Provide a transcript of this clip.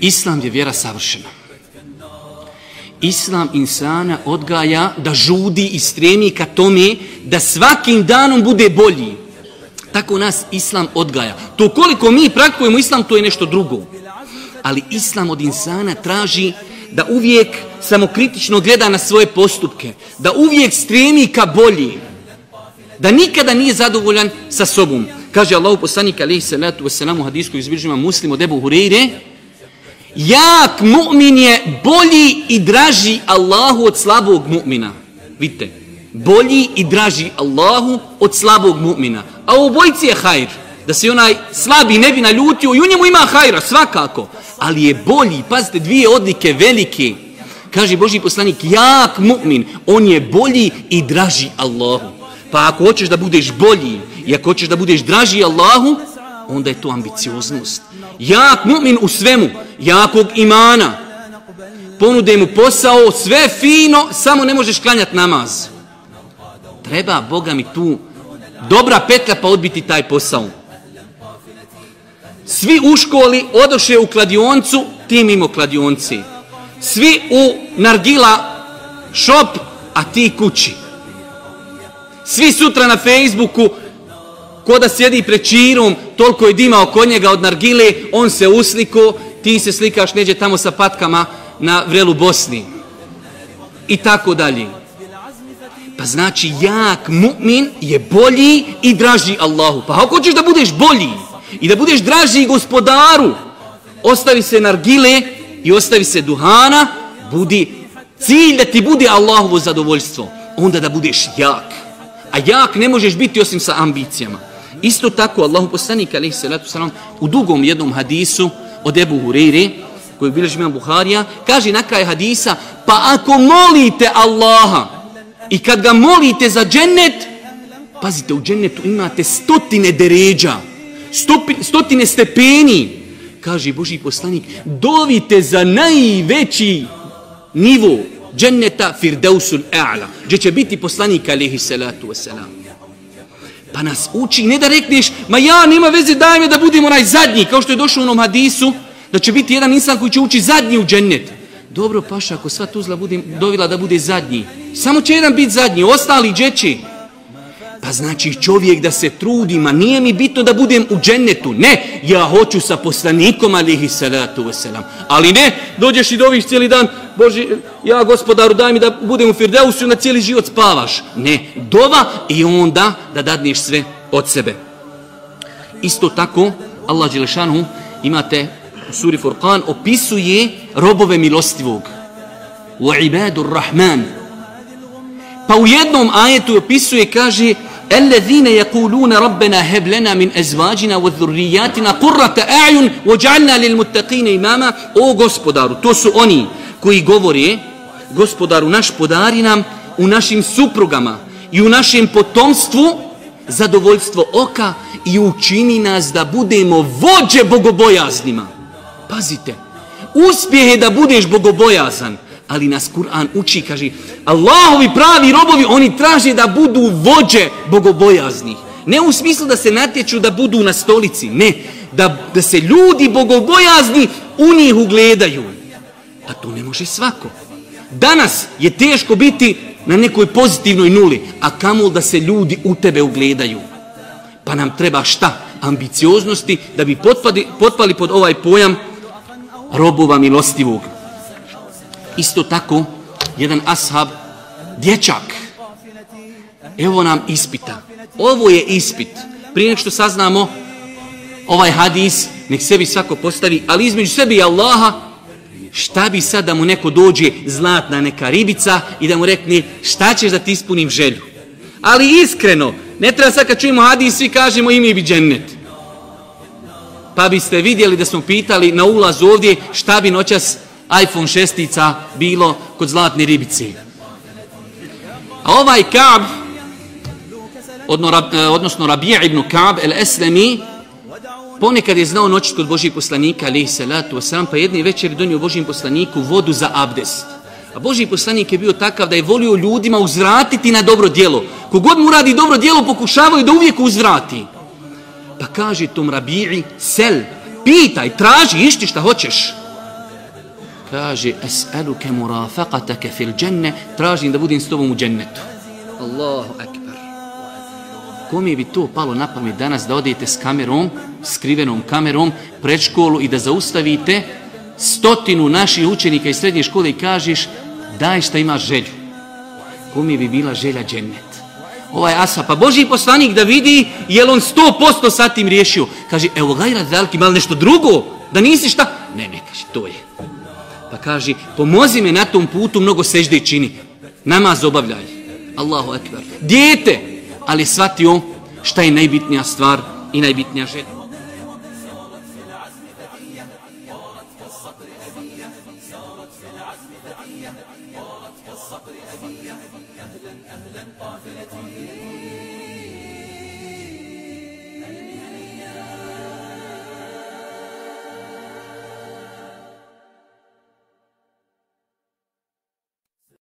Islam je vjera savršena. Islam insana odgaja da žudi i stremi ka tome da svakim danom bude bolji. Tako nas Islam odgaja. To koliko mi praktikujemo Islam, to je nešto drugo. Ali Islam od insana traži da uvijek samokritično gleda na svoje postupke, da uvijek stremi ka bolji, da nikada nije zadovoljan sa sobom. Kaže Allahu poslanik alaihi salatu wasalam u hadijsku izbržima muslim od Ebu Hureyre, jak mu'min je bolji i draži Allahu od slabog mu'mina. Vidite, bolji i draži Allahu od slabog mu'mina. A u obojci je hajr, da se onaj slabi ne bi naljutio i u njemu ima hajra, svakako. Ali je bolji, pazite, dvije odlike velike. Kaže Boži poslanik, jak mu'min, on je bolji i draži Allahu. Pa ako hoćeš da budeš bolji i ako hoćeš da budeš draži Allahu, onda je to ambicioznost. Jak mu'min u svemu, jakog imana. Ponude mu posao, sve fino, samo ne možeš klanjati namaz. Treba Boga mi tu dobra petlja pa odbiti taj posao. Svi u školi odoše u kladioncu, ti mimo kladionci. Svi u nargila šop, a ti kući. Svi sutra na Facebooku, ko da sjedi pred čirom, toliko je dima oko njega od nargile, on se usliko, ti se slikaš neđe tamo sa patkama na vrelu Bosni. I tako dalje. Pa znači, jak mu'min je bolji i draži Allahu. Pa ako hoćeš da budeš bolji i da budeš draži gospodaru, ostavi se nargile i ostavi se duhana, budi cilj da ti bude Allahovo zadovoljstvo. Onda da budeš jak. A jak ne možeš biti osim sa ambicijama. Isto tako Allahu poslanik alejhi salatu selam u dugom jednom hadisu od Ebu Hurajre koji bilježi imam Buharija, kaže na kraju hadisa, pa ako molite Allaha i kad ga molite za džennet, pazite, u džennetu imate stotine deređa, stotine stepeni, kaže Boži poslanik, dovite za najveći nivo dženneta Firdausul A'la, gdje će biti poslanik alihi salatu wasalam. Pa nas uči, ne da rekneš, ma ja, nema veze, daj me da budem onaj zadnji, kao što je došlo u onom hadisu, da će biti jedan insan koji će ući zadnji u džennet. Dobro, paša, ako sva tuzla budem dovila da bude zadnji, samo će jedan biti zadnji, ostali džeći. Pa znači čovjek da se trudi, ma nije mi bitno da budem u džennetu. Ne, ja hoću sa poslanikom, alihi salatu wasalam. Ali ne, dođeš i doviš cijeli dan, Boži, ja gospodaru daj mi da budem u Firdeusu na cijeli život spavaš. Ne, dova i onda da dadneš sve od sebe. Isto tako, Allah Đelešanu, imate u suri Furqan, opisuje robove milostivog. Wa ibadur rahman. Pa u jednom ajetu opisuje, kaže, الذين يقولون ربنا هب لنا من ازواجنا وذرياتنا قرة اعين واجعلنا للمتقين اماما او gospodaru to su oni koji govore gospodaru naš podari nam u našim suprugama i u našem potomstvu zadovoljstvo oka i učini nas da budemo vođe bogobojaznima. Pazite, uspjeh je da budeš bogobojazan, ali nas Kur'an uči, kaže, Allahovi pravi robovi, oni traže da budu vođe bogobojaznih. Ne u smislu da se natječu da budu na stolici, ne, da, da se ljudi bogobojazni u njih ugledaju. A to ne može svako. Danas je teško biti na nekoj pozitivnoj nuli, a kamol da se ljudi u tebe ugledaju. Pa nam treba šta? Ambicioznosti da bi potpali, potpali pod ovaj pojam robova milostivog. Isto tako, jedan ashab, dječak, evo nam ispita. Ovo je ispit. Prije nek što saznamo ovaj hadis, nek sebi svako postavi, ali između sebi i Allaha, šta bi sad da mu neko dođe zlatna neka ribica i da mu rekne šta ćeš da ti ispunim želju. Ali iskreno, ne treba sad kad čujemo hadis, svi kažemo imi bi džennet. Pa biste vidjeli da smo pitali na ulazu ovdje šta bi noćas iPhone šestica bilo kod zlatne ribice. A ovaj Kaab, e, odnosno Rabija ibn Kaab el-Eslemi, ponekad je znao noći kod Božih poslanika, alaihi salatu wasalam, pa jedne večer je donio Božim poslaniku vodu za abdest. A Božji poslanik je bio takav da je volio ljudima uzvratiti na dobro djelo. Kogod mu radi dobro djelo, pokušavaju da uvijek uzvrati. Pa kaže tom rabi'i, sel, pitaj, traži, išti šta hoćeš. Kaže, es'aluke murafaqataka fil dženne, tražim da budem s tobom u džennetu. Allahu akbar. Kome bi to palo na pamet danas da odete s kamerom, skrivenom kamerom, pred školu i da zaustavite stotinu naših učenika iz srednje škole i kažeš daj šta imaš želju. Kome bi bila želja džennet? Ovaj asa, pa Boži poslanik da vidi je on sto posto sa tim riješio. Kaže, evo gajra zalki, malo nešto drugo, da nisi šta? Ne, ne, kaže, to je. Pa kaže, pomozi me na tom putu, mnogo sežde čini. Namaz obavljaj. Allahu ekber. Dijete, ali shvatio šta je najbitnija stvar i najbitnija želja.